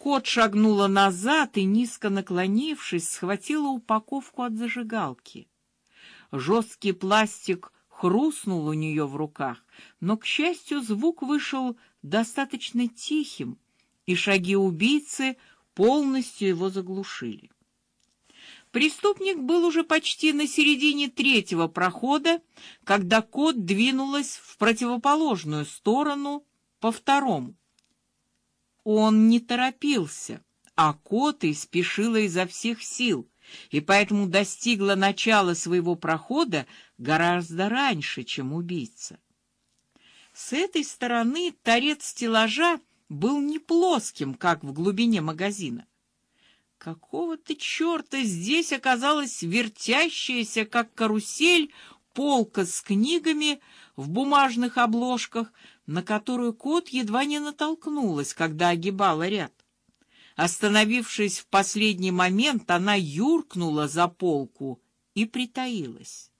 Кот шагнула назад и, низко наклонившись, схватила упаковку от зажигалки. Жесткий пластик хрустнул у нее в руках, но, к счастью, звук вышел достаточно тихим, и шаги убийцы полностью его заглушили. Преступник был уже почти на середине третьего прохода, когда кот двинулась в противоположную сторону по второму. Он не торопился, а коты спешила изо всех сил, и поэтому достигла начала своего прохода гораздо раньше, чем убийца. С этой стороны торец стеллажа был не плоским, как в глубине магазина. Какого-то черта здесь оказалась вертящаяся, как карусель, полка с книгами в бумажных обложках, на которую кот едва не натолкнулась, когда огибала ряд. Остановившись в последний момент, она юркнула за полку и притаилась.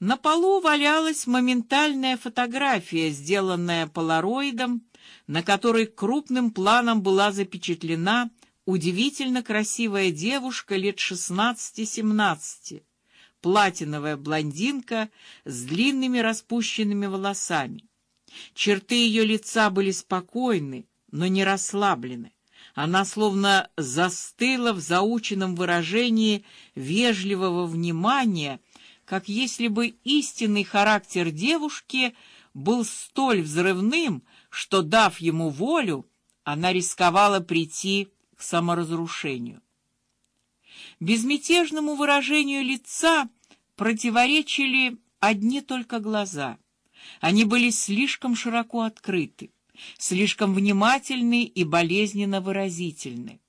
На полу валялась моментальная фотография, сделанная полароидом, на которой крупным планом была запечатлена удивительно красивая девушка лет шестнадцати-семнадцати, платиновая блондинка с длинными распущенными волосами. Черты ее лица были спокойны, но не расслаблены. Она словно застыла в заученном выражении вежливого внимания, как если бы истинный характер девушки был столь взрывным, что, дав ему волю, она рисковала прийти к саморазрушению. Безмятежному выражению лица противоречили одни только глаза. Они были слишком широко открыты, слишком внимательны и болезненно выразительны.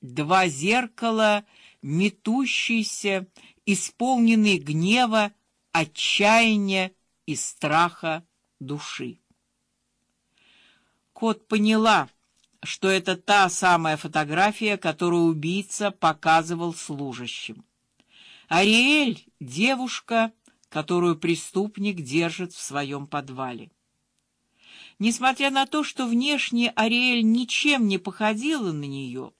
Два зеркала, метущиеся, исполненные гнева, отчаяния и страха души. Кот поняла, что это та самая фотография, которую убийца показывал служащим. Ариэль — девушка, которую преступник держит в своем подвале. Несмотря на то, что внешне Ариэль ничем не походила на нее,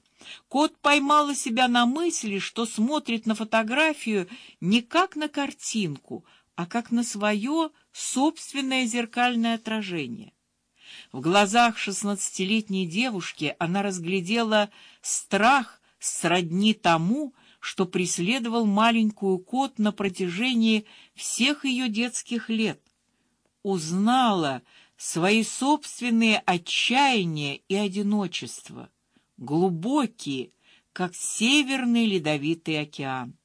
кот поймала себя на мысли, что смотрит на фотографию не как на картинку, а как на свое собственное зеркальное отражение. В глазах шестнадцатилетней девушки она разглядела страх сродни тому, что преследовал маленькую кот на протяжении всех ее детских лет. Узнала свои собственные отчаяния и одиночество, глубокие, как северный ледовитый океан.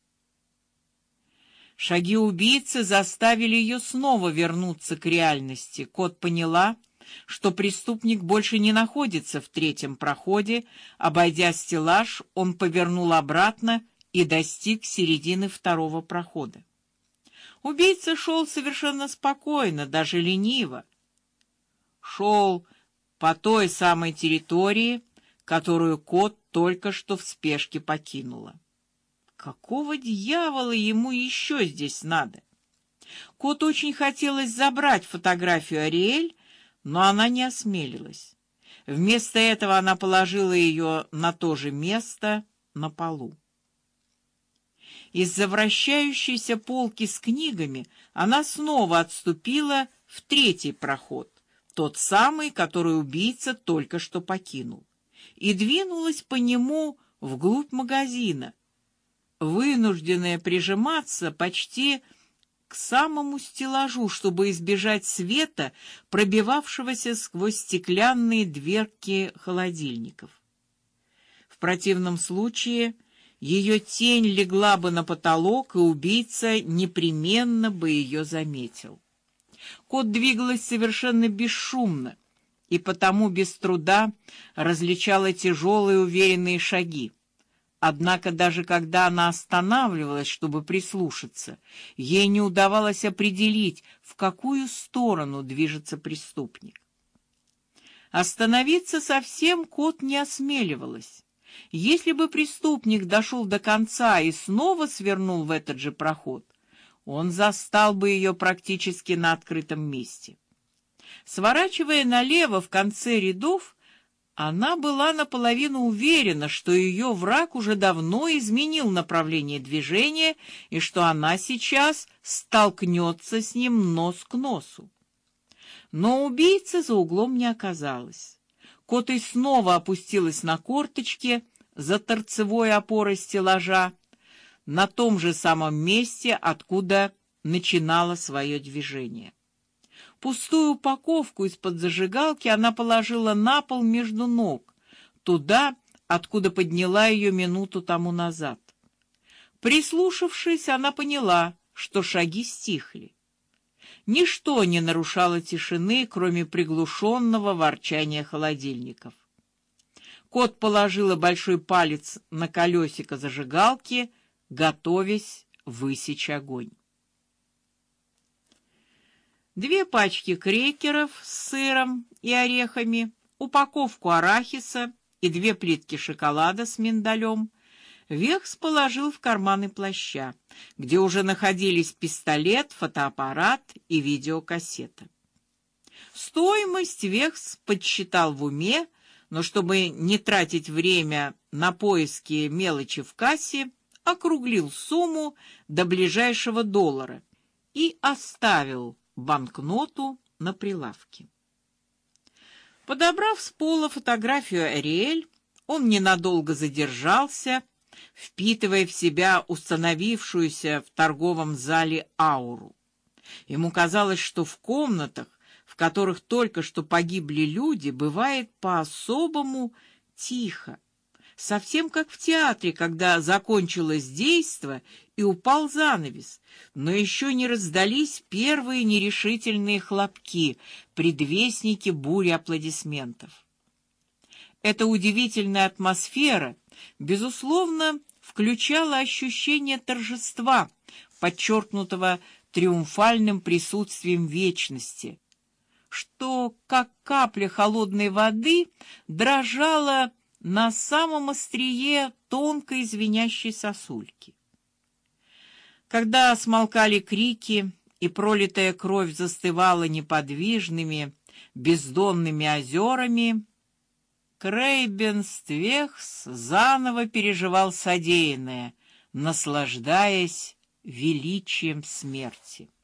Шаги убийцы заставили ее снова вернуться к реальности. Кот поняла, что преступник больше не находится в третьем проходе. Обойдя стеллаж, он повернул обратно и достиг середины второго прохода. Убийца шел совершенно спокойно, даже лениво. Шел по той самой территории, которую кот только что в спешке покинула. Какого дьявола ему еще здесь надо? Кот очень хотелось забрать фотографию Ариэль, но она не осмелилась. Вместо этого она положила ее на то же место на полу. Из-за вращающейся полки с книгами она снова отступила в третий проход, тот самый, который убийца только что покинул, и двинулась по нему вглубь магазина, вынужденная прижиматься почти к самому стеллажу, чтобы избежать света, пробивавшегося сквозь стеклянные дверки холодильников. В противном случае ее тень легла бы на потолок, и убийца непременно бы ее заметил. Кот двигалась совершенно бесшумно, и потому без труда различала тяжелые уверенные шаги. Однако даже когда она останавливалась, чтобы прислушаться, ей не удавалось определить, в какую сторону движется преступник. Остановиться совсем кот не осмеливалась. Если бы преступник дошел до конца и снова свернул в этот же проход, он застал бы ее практически на открытом месте. Сворачивая налево в конце рядов, Она была наполовину уверена, что ее враг уже давно изменил направление движения и что она сейчас столкнется с ним нос к носу. Но убийцы за углом не оказалось. Котой снова опустилась на корточки за торцевой опорой стеллажа, на том же самом месте, откуда начинала свое движение. Пустую упаковку из-под зажигалки она положила на пол между ног, туда, откуда подняла ее минуту тому назад. Прислушавшись, она поняла, что шаги стихли. Ничто не нарушало тишины, кроме приглушенного ворчания холодильников. Кот положила большой палец на колесико зажигалки, готовясь высечь огонь. Две пачки крекеров с сыром и орехами, упаковку арахиса и две плитки шоколада с миндалем Вехс положил в карманы плаща, где уже находились пистолет, фотоаппарат и видеокассета. Стоимость Вехс подсчитал в уме, но чтобы не тратить время на поиски мелочи в кассе, округлил сумму до ближайшего доллара и оставил банкноту на прилавке. Подобрав с пола фотографию Ариэль, он ненадолго задержался, впитывая в себя установившуюся в торговом зале ауру. Ему казалось, что в комнатах в которых только что погибли люди, бывает по-особому тихо, совсем как в театре, когда закончилось действо и упал занавес, но еще не раздались первые нерешительные хлопки, предвестники бури аплодисментов. Эта удивительная атмосфера, безусловно, включала ощущение торжества, подчеркнутого триумфальным присутствием вечности, что, как капля холодной воды, дрожала на самом острие тонкой звенящей сосульки. Когда смолкали крики и пролитая кровь застывала неподвижными, бездонными озерами, Крейбенствехс заново переживал содеянное, наслаждаясь величием смерти.